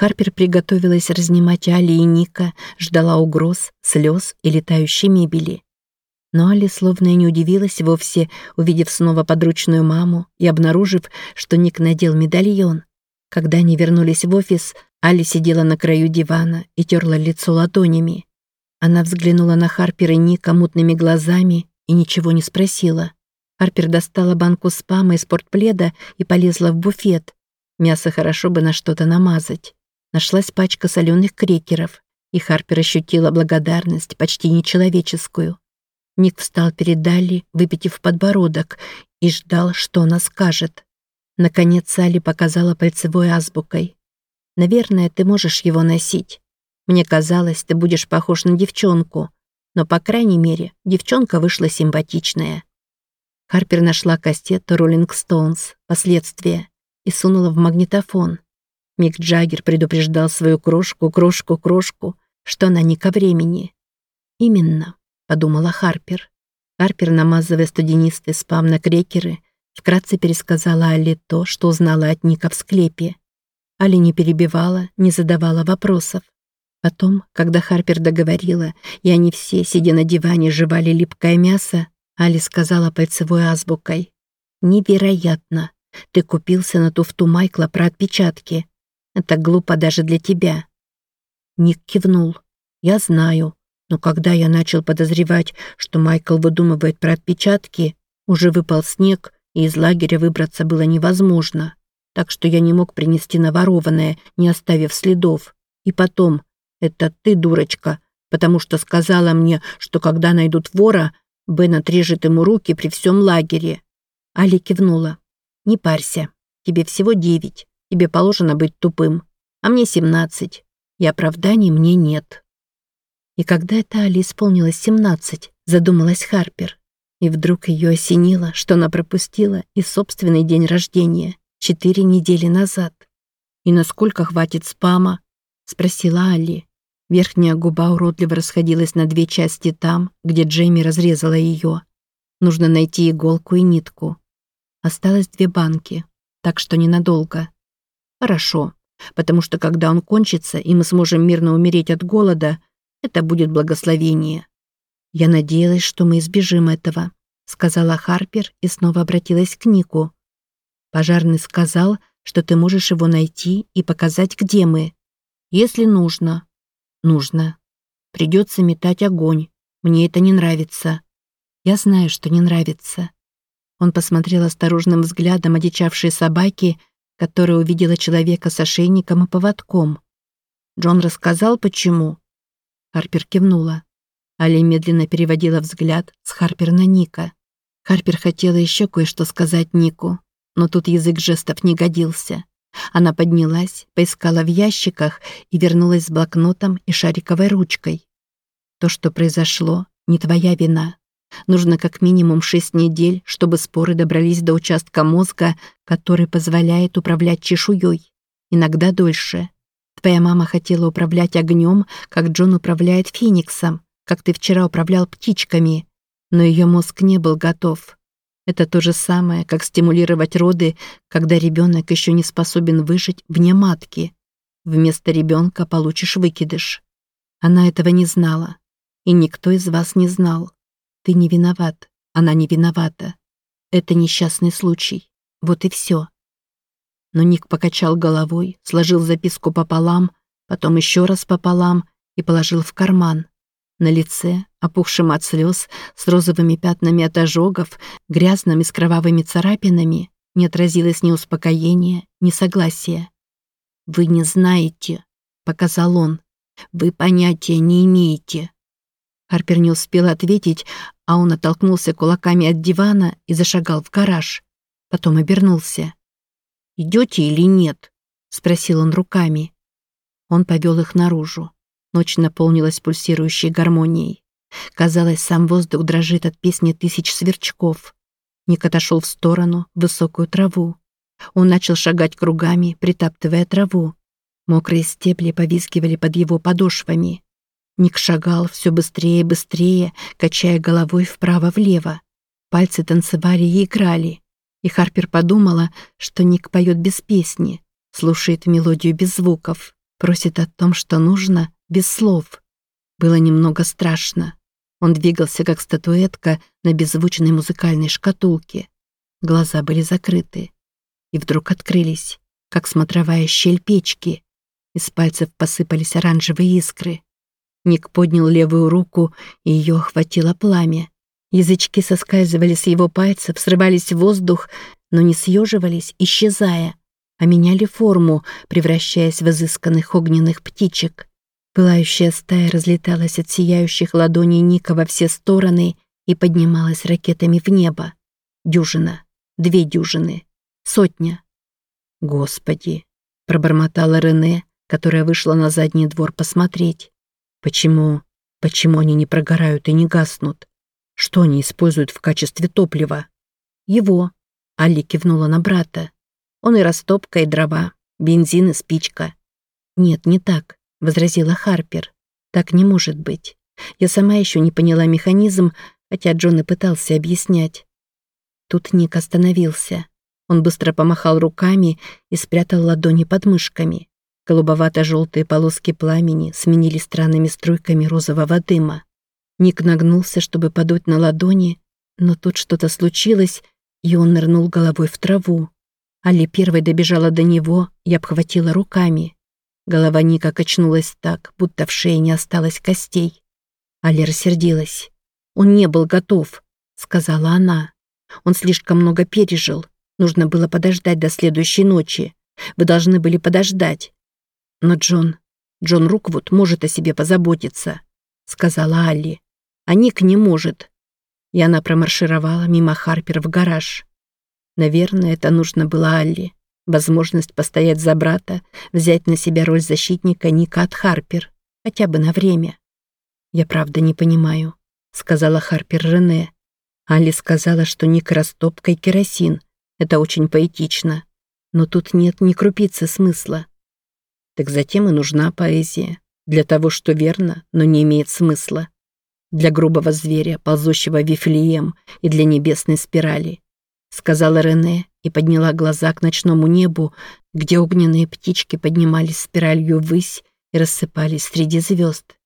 Харпер приготовилась разнимать Али и Ника, ждала угроз, слез и летающей мебели. Но Али словно и не удивилась вовсе, увидев снова подручную маму и обнаружив, что Ник надел медальон. Когда они вернулись в офис, Али сидела на краю дивана и терла лицо ладонями. Она взглянула на Харпер и Ника мутными глазами и ничего не спросила. Харпер достала банку спама из портпледа и полезла в буфет. Мясо хорошо бы на что-то намазать. Нашлась пачка соленых крекеров, и Харпер ощутила благодарность, почти нечеловеческую. Ник встал перед Дали, выпитив подбородок, и ждал, что она скажет. Наконец Салли показала пальцевой азбукой. «Наверное, ты можешь его носить. Мне казалось, ты будешь похож на девчонку, но, по крайней мере, девчонка вышла симпатичная». Харпер нашла кассету «Роллинг Стоунс. Последствия» и сунула в магнитофон. Мик Джаггер предупреждал свою крошку, крошку, крошку, что она не ко времени. «Именно», — подумала Харпер. Харпер, намазывая студенистый спам на крекеры, вкратце пересказала Али то, что узнала от Ника в склепе. Али не перебивала, не задавала вопросов. Потом, когда Харпер договорила, и они все, сидя на диване, жевали липкое мясо, Али сказала пальцевой азбукой. «Невероятно! Ты купился на туфту Майкла про отпечатки. Это глупо даже для тебя». Ник кивнул. «Я знаю, но когда я начал подозревать, что Майкл выдумывает про отпечатки, уже выпал снег, и из лагеря выбраться было невозможно. Так что я не мог принести наворованное, не оставив следов. И потом, это ты, дурочка, потому что сказала мне, что когда найдут вора, Бен отрежет ему руки при всем лагере. Али кивнула. «Не парься. Тебе всего девять. Тебе положено быть тупым. А мне семнадцать. И оправданий мне нет». И когда это Али исполнилось семнадцать, задумалась Харпер. И вдруг ее осенило, что она пропустила и собственный день рождения, четыре недели назад. «И насколько хватит спама?» — спросила Али. Верхняя губа уродливо расходилась на две части там, где Джейми разрезала ее. Нужно найти иголку и нитку. Осталось две банки, так что ненадолго. Хорошо, потому что когда он кончится, и мы сможем мирно умереть от голода, это будет благословение. Я надеялась, что мы избежим этого, сказала Харпер и снова обратилась к Нику. Пожарный сказал, что ты можешь его найти и показать, где мы. Если нужно, Нужно. Придется метать огонь. Мне это не нравится. Я знаю, что не нравится. Он посмотрел осторожным взглядом одичавшей собаки, которая увидела человека с ошейником и поводком. Джон рассказал, почему. Харпер кивнула. Али медленно переводила взгляд с Харпер на Ника. Харпер хотела еще кое-что сказать Нику, но тут язык жестов не годился. Она поднялась, поискала в ящиках и вернулась с блокнотом и шариковой ручкой. То, что произошло, не твоя вина. Нужно как минимум шесть недель, чтобы споры добрались до участка мозга, который позволяет управлять чешуей. Иногда дольше. Твоя мама хотела управлять огнем, как Джон управляет фениксом, как ты вчера управлял птичками, но ее мозг не был готов. Это то же самое, как стимулировать роды, когда ребенок еще не способен выжить вне матки. Вместо ребенка получишь выкидыш. Она этого не знала. И никто из вас не знал. Ты не виноват. Она не виновата. Это несчастный случай. Вот и все. Но Ник покачал головой, сложил записку пополам, потом еще раз пополам и положил в карман. На лице, опухшем от слез, с розовыми пятнами от ожогов, грязными с кровавыми царапинами, не отразилось ни успокоения, ни согласия. «Вы не знаете», — показал он. «Вы понятия не имеете». Харпер не успел ответить, а он оттолкнулся кулаками от дивана и зашагал в гараж. Потом обернулся. «Идете или нет?» — спросил он руками. Он повел их наружу. Ночь наполнилась пульсирующей гармонией. Казалось, сам воздух дрожит от песни тысяч сверчков. Ник отошел в сторону, в высокую траву. Он начал шагать кругами, притаптывая траву. Мокрые стебли повискивали под его подошвами. Ник шагал все быстрее и быстрее, качая головой вправо-влево. Пальцы танцевали и играли. И Харпер подумала, что Ник поет без песни, слушает мелодию без звуков. Просит о том, что нужно, без слов. Было немного страшно. Он двигался, как статуэтка на беззвучной музыкальной шкатулке. Глаза были закрыты. И вдруг открылись, как смотровая щель печки. Из пальцев посыпались оранжевые искры. Ник поднял левую руку, и ее охватило пламя. Язычки соскальзывали с его пальцев, срывались в воздух, но не съеживались, исчезая, а меняли форму, превращаясь в изысканных огненных птичек. Пылающая стая разлеталась от сияющих ладоней Ника во все стороны и поднималась ракетами в небо. Дюжина, две дюжины, сотня. «Господи!» — пробормотала Рене, которая вышла на задний двор посмотреть. «Почему? Почему они не прогорают и не гаснут? Что они используют в качестве топлива?» «Его», — Алли кивнула на брата. «Он и растопка, и дрова, бензин и спичка». «Нет, не так», — возразила Харпер. «Так не может быть. Я сама еще не поняла механизм, хотя Джон и пытался объяснять». Тут Ник остановился. Он быстро помахал руками и спрятал ладони под мышками. Голубовато-желтые полоски пламени сменились странными струйками розового дыма. Ник нагнулся, чтобы подуть на ладони, но тут что-то случилось, и он нырнул головой в траву. Али первой добежала до него и обхватила руками. Голова Ника качнулась так, будто в шее не осталось костей. Али рассердилась. «Он не был готов», — сказала она. «Он слишком много пережил. Нужно было подождать до следующей ночи. Вы должны были подождать. Но Джон... Джон Руквуд может о себе позаботиться», — сказала Алли. «А Ник не может». И она промаршировала мимо Харпер в гараж. Наверное, это нужно было Алли. Возможность постоять за брата, взять на себя роль защитника Ника от Харпер. Хотя бы на время. «Я правда не понимаю», — сказала Харпер Рене. Алли сказала, что Ник растопка и керосин. Это очень поэтично. Но тут нет ни крупицы смысла. Так затем и нужна поэзия. Для того, что верно, но не имеет смысла. Для грубого зверя, ползущего Вифлеем, и для небесной спирали. Сказала Рене и подняла глаза к ночному небу, где огненные птички поднимались спиралью ввысь и рассыпались среди звезд.